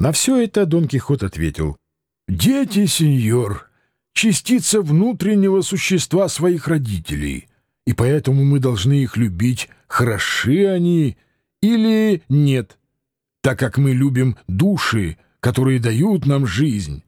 На все это Дон Кихот ответил. «Дети, сеньор, частица внутреннего существа своих родителей, и поэтому мы должны их любить, хороши они или нет, так как мы любим души, которые дают нам жизнь.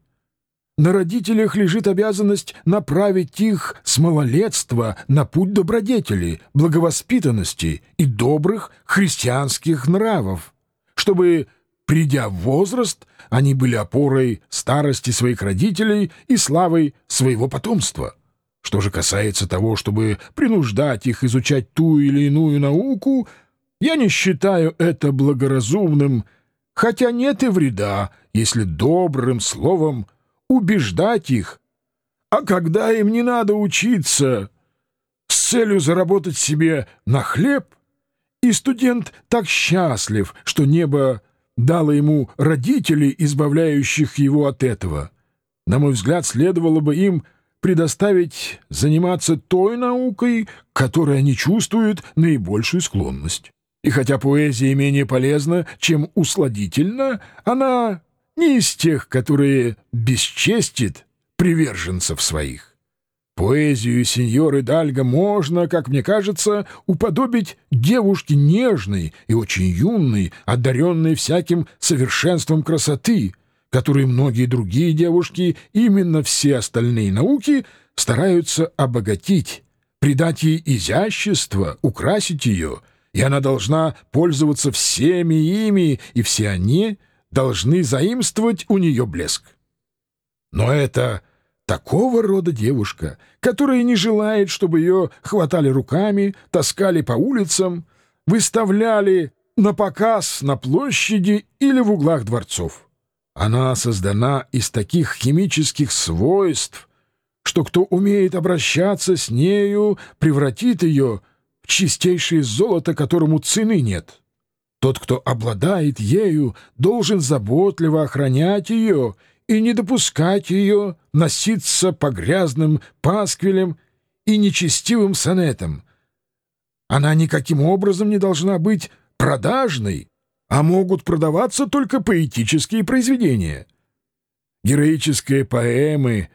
На родителях лежит обязанность направить их с малолетства на путь добродетели, благовоспитанности и добрых христианских нравов, чтобы, придя в возраст, они были опорой старости своих родителей и славой своего потомства. Что же касается того, чтобы принуждать их изучать ту или иную науку, я не считаю это благоразумным, хотя нет и вреда, если добрым словом убеждать их. А когда им не надо учиться с целью заработать себе на хлеб, и студент так счастлив, что небо дало ему родителей, избавляющих его от этого, на мой взгляд, следовало бы им предоставить заниматься той наукой, к которой они чувствуют наибольшую склонность. И хотя поэзия менее полезна, чем усладительна, она не из тех, которые бесчестит приверженцев своих. Поэзию сеньоры Дальга можно, как мне кажется, уподобить девушке нежной и очень юной, одаренной всяким совершенством красоты, которой многие другие девушки, именно все остальные науки, стараются обогатить, придать ей изящество, украсить ее, и она должна пользоваться всеми ими, и все они — должны заимствовать у нее блеск. Но это такого рода девушка, которая не желает, чтобы ее хватали руками, таскали по улицам, выставляли на показ на площади или в углах дворцов. Она создана из таких химических свойств, что кто умеет обращаться с нею, превратит ее в чистейшее золото, которому цены нет. Тот, кто обладает ею, должен заботливо охранять ее и не допускать ее носиться по грязным пасквилям и нечестивым сонетам. Она никаким образом не должна быть продажной, а могут продаваться только поэтические произведения. Героические поэмы,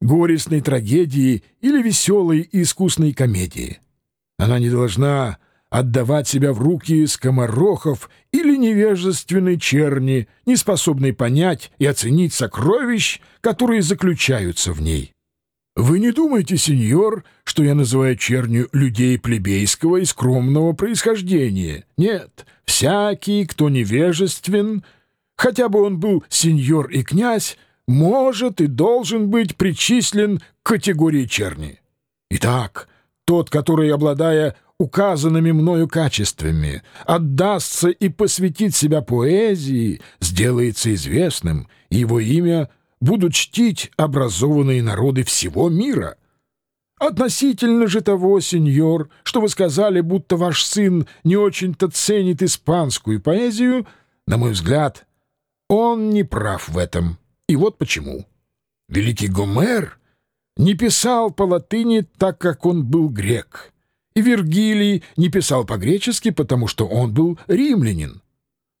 горестные трагедии или веселые и искусные комедии. Она не должна отдавать себя в руки скоморохов или невежественной черни, не способной понять и оценить сокровищ, которые заключаются в ней. Вы не думайте, сеньор, что я называю чернью людей плебейского и скромного происхождения. Нет, всякий, кто невежествен, хотя бы он был сеньор и князь, может и должен быть причислен к категории черни. Итак, тот, который, обладая указанными мною качествами, отдастся и посвятит себя поэзии, сделается известным, его имя будут чтить образованные народы всего мира. Относительно же того, сеньор, что вы сказали, будто ваш сын не очень-то ценит испанскую поэзию, на мой взгляд, он не прав в этом. И вот почему. Великий Гомер не писал по латыни, так как он был грек — и Вергилий не писал по-гречески, потому что он был римлянин.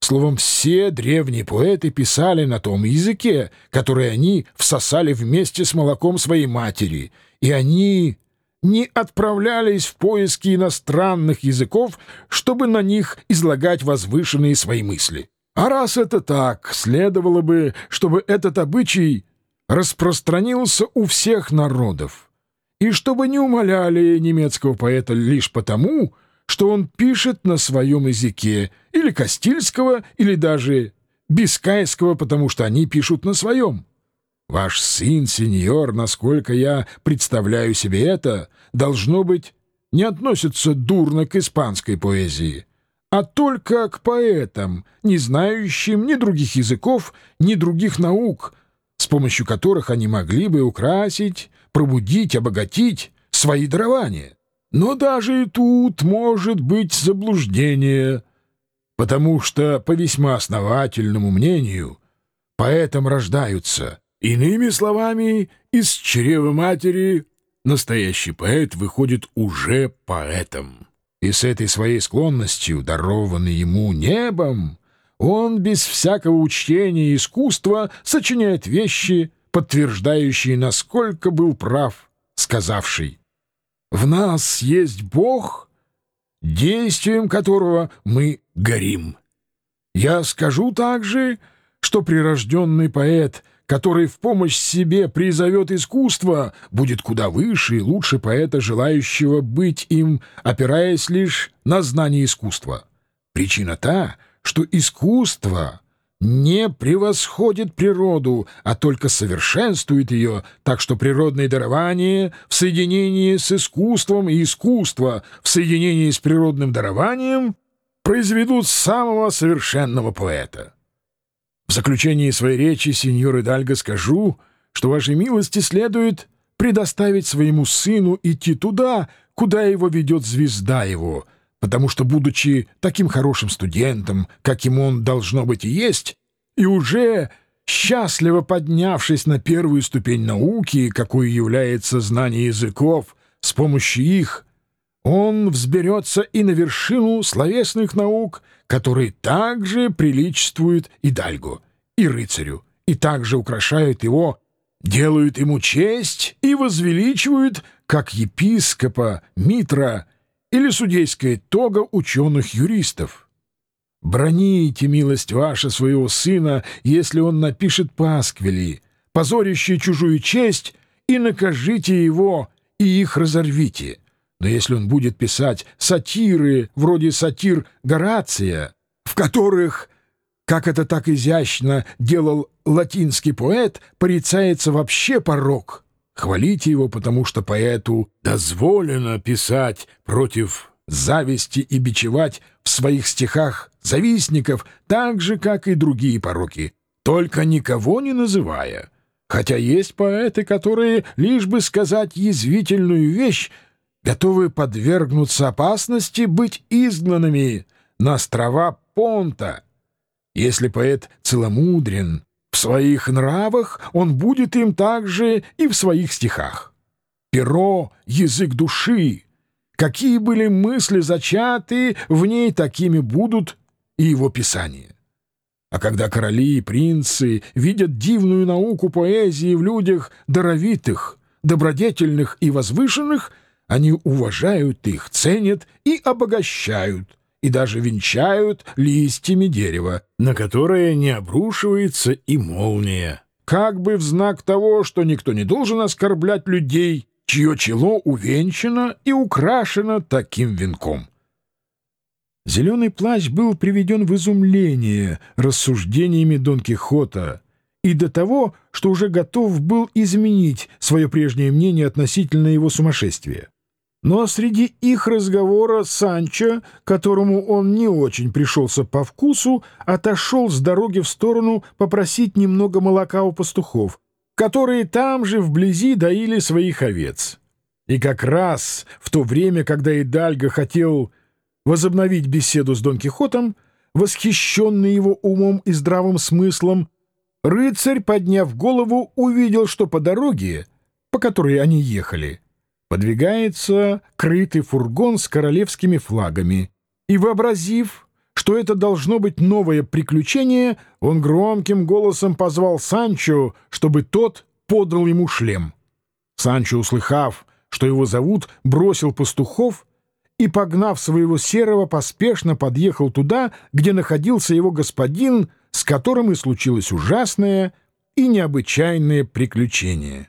Словом, все древние поэты писали на том языке, который они всосали вместе с молоком своей матери, и они не отправлялись в поиски иностранных языков, чтобы на них излагать возвышенные свои мысли. А раз это так, следовало бы, чтобы этот обычай распространился у всех народов и чтобы не умоляли немецкого поэта лишь потому, что он пишет на своем языке, или Кастильского, или даже Бискайского, потому что они пишут на своем. Ваш сын, сеньор, насколько я представляю себе это, должно быть, не относится дурно к испанской поэзии, а только к поэтам, не знающим ни других языков, ни других наук, помощью которых они могли бы украсить пробудить, обогатить свои дарования. Но даже и тут может быть заблуждение, потому что, по весьма основательному мнению, поэтом рождаются. Иными словами, из чрева матери настоящий поэт выходит уже поэтом. И с этой своей склонностью, дарованной ему небом, он без всякого учения и искусства сочиняет вещи, подтверждающие, насколько был прав, сказавший «В нас есть Бог, действием которого мы горим». Я скажу также, что прирожденный поэт, который в помощь себе призовет искусство, будет куда выше и лучше поэта, желающего быть им, опираясь лишь на знание искусства. Причина та, что искусство не превосходит природу, а только совершенствует ее, так что природное дарование в соединении с искусством и искусство в соединении с природным дарованием произведут самого совершенного поэта. В заключении своей речи, сеньор Идальго, скажу, что вашей милости следует предоставить своему сыну идти туда, куда его ведет звезда его, потому что, будучи таким хорошим студентом, каким он должно быть и есть, и уже счастливо поднявшись на первую ступень науки, какой является знание языков, с помощью их он взберется и на вершину словесных наук, которые также приличествуют и Дальгу, и рыцарю, и также украшают его, делают ему честь и возвеличивают, как епископа, митра или судейская тога ученых-юристов. Броните, милость ваша, своего сына, если он напишет пасквили, позорящие чужую честь, и накажите его, и их разорвите». Но если он будет писать сатиры, вроде сатир Горация, в которых, как это так изящно делал латинский поэт, порицается вообще порок, хвалите его, потому что поэту дозволено писать против зависти и бичевать в своих стихах завистников так же, как и другие пороки, только никого не называя. Хотя есть поэты, которые, лишь бы сказать язвительную вещь, готовы подвергнуться опасности быть изгнанными на острова Понта. Если поэт целомудрен в своих нравах, он будет им также и в своих стихах. Перо — язык души. Какие были мысли зачаты, в ней такими будут и его писания. А когда короли и принцы видят дивную науку поэзии в людях даровитых, добродетельных и возвышенных — они уважают их, ценят и обогащают, и даже венчают листьями дерева, на которое не обрушивается и молния. Как бы в знак того, что никто не должен оскорблять людей, чье чело увенчано и украшено таким венком. Зеленый плащ был приведен в изумление рассуждениями Дон Кихота и до того, что уже готов был изменить свое прежнее мнение относительно его сумасшествия. Но среди их разговора Санчо, которому он не очень пришелся по вкусу, отошел с дороги в сторону попросить немного молока у пастухов, которые там же вблизи доили своих овец. И как раз в то время, когда Идальго хотел возобновить беседу с Дон Кихотом, восхищенный его умом и здравым смыслом, рыцарь, подняв голову, увидел, что по дороге, по которой они ехали, подвигается крытый фургон с королевскими флагами, и, вообразив, что это должно быть новое приключение, он громким голосом позвал Санчо, чтобы тот подал ему шлем. Санчо, услыхав, что его зовут, бросил пастухов и, погнав своего серого, поспешно подъехал туда, где находился его господин, с которым и случилось ужасное и необычайное приключение.